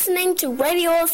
listening to Radio of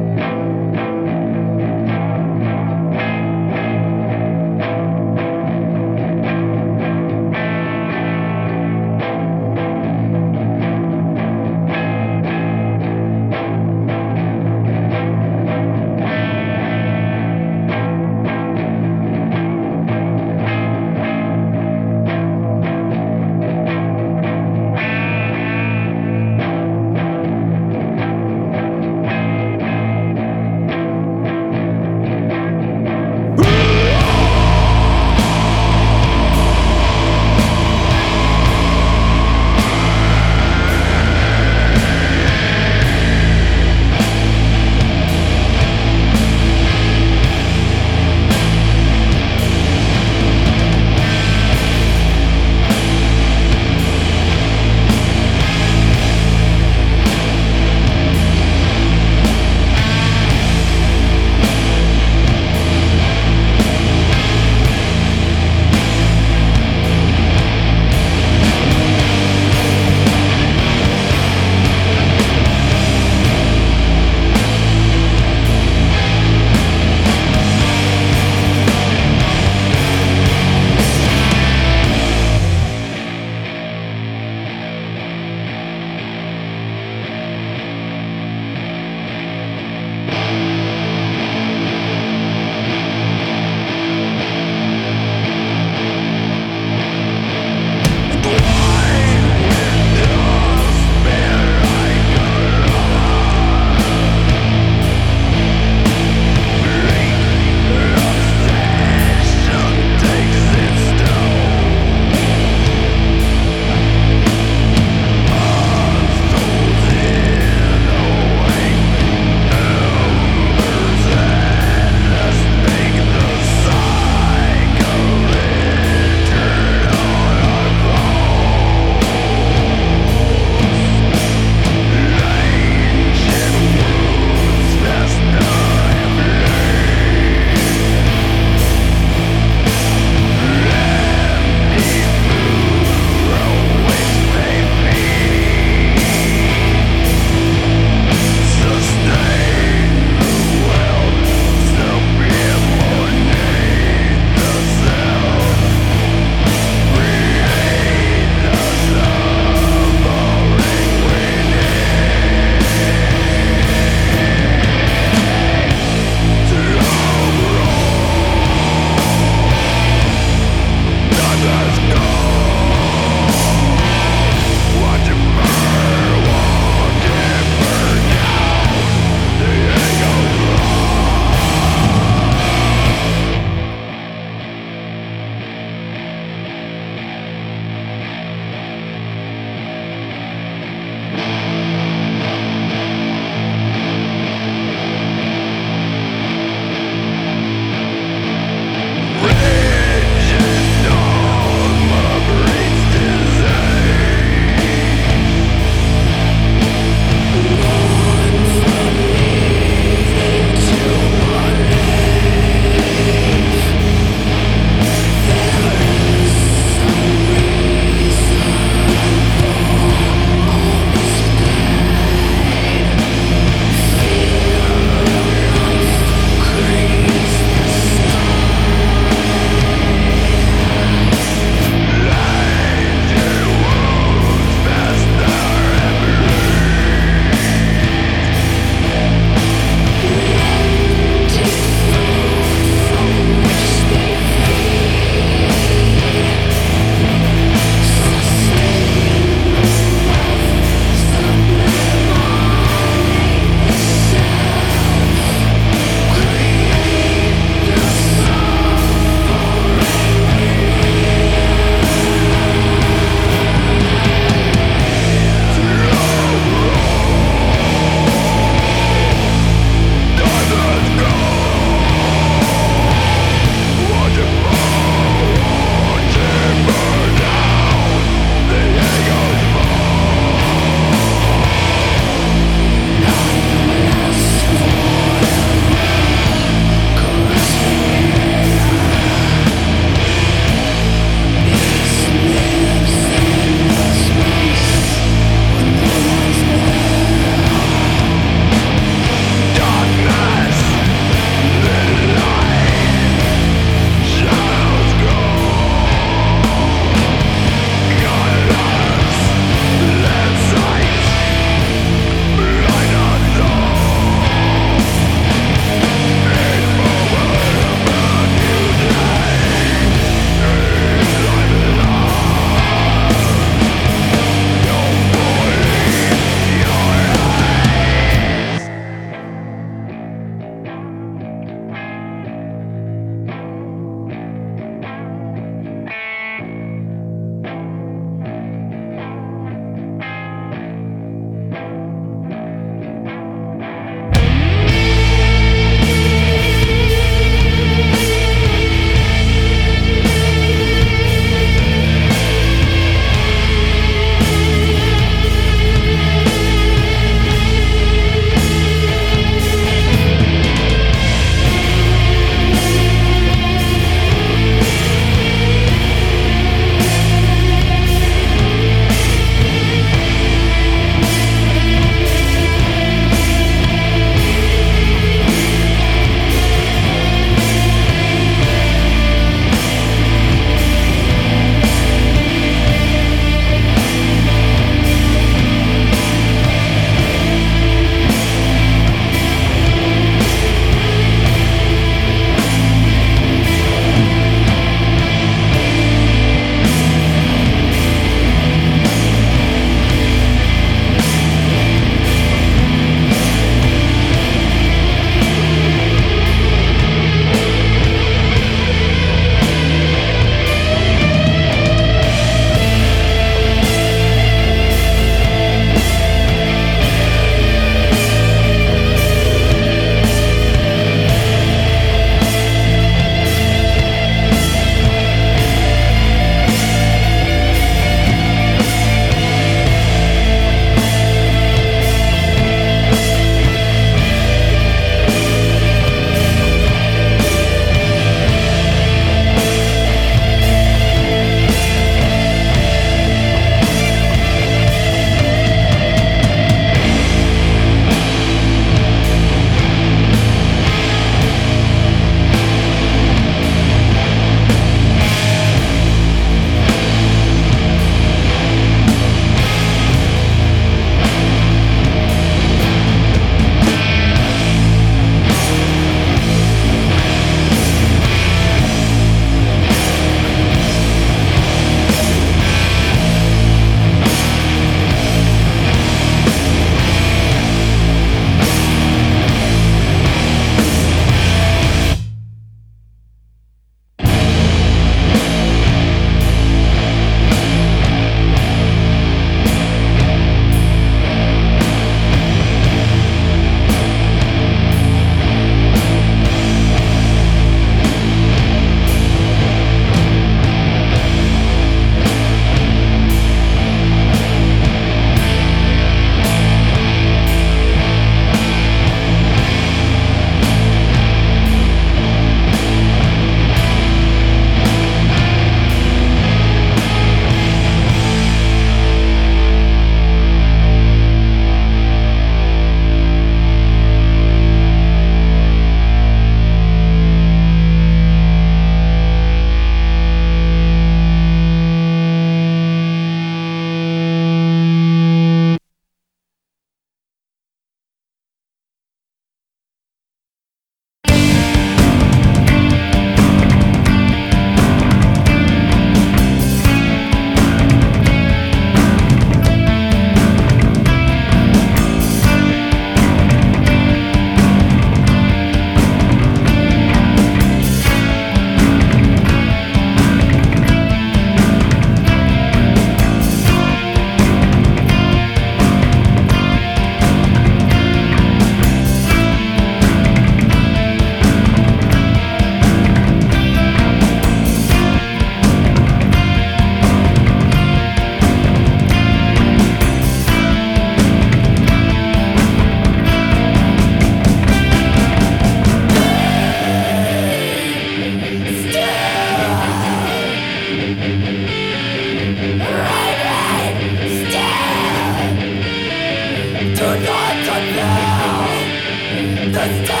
Just